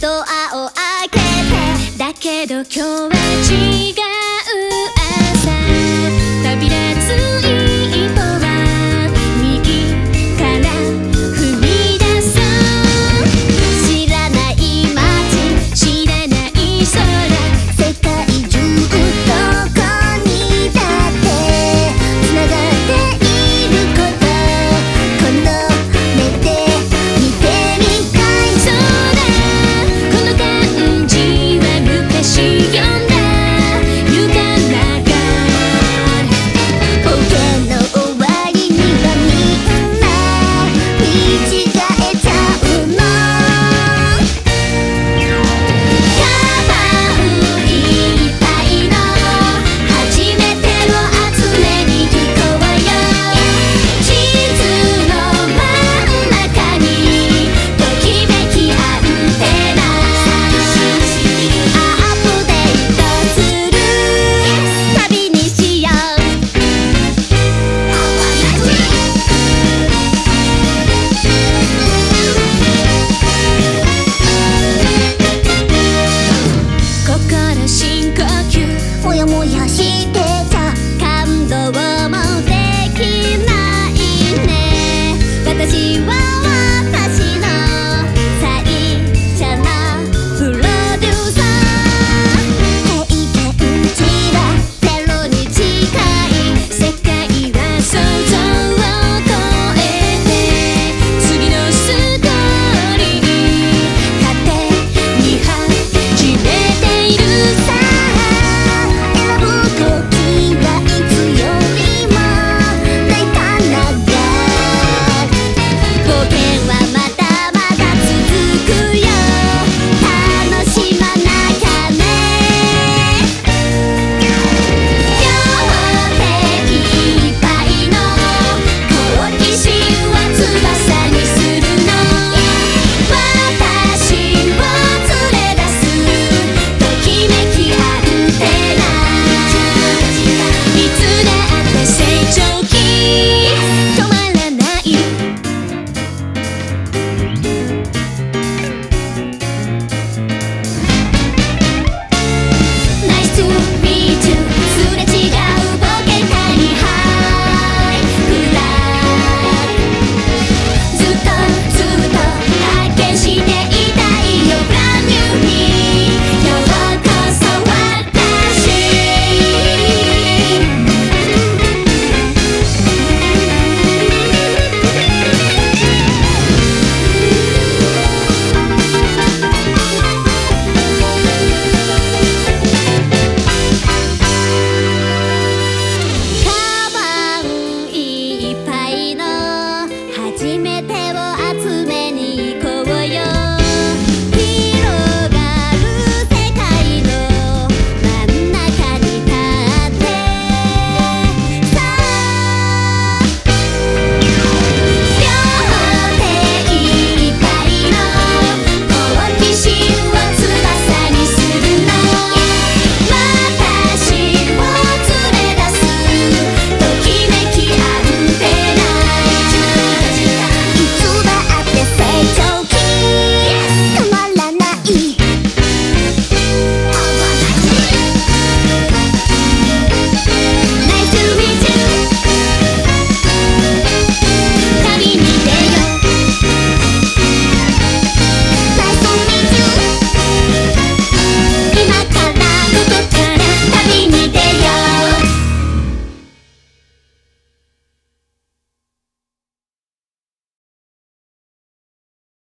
ドアを開けて。だけど今日は違う。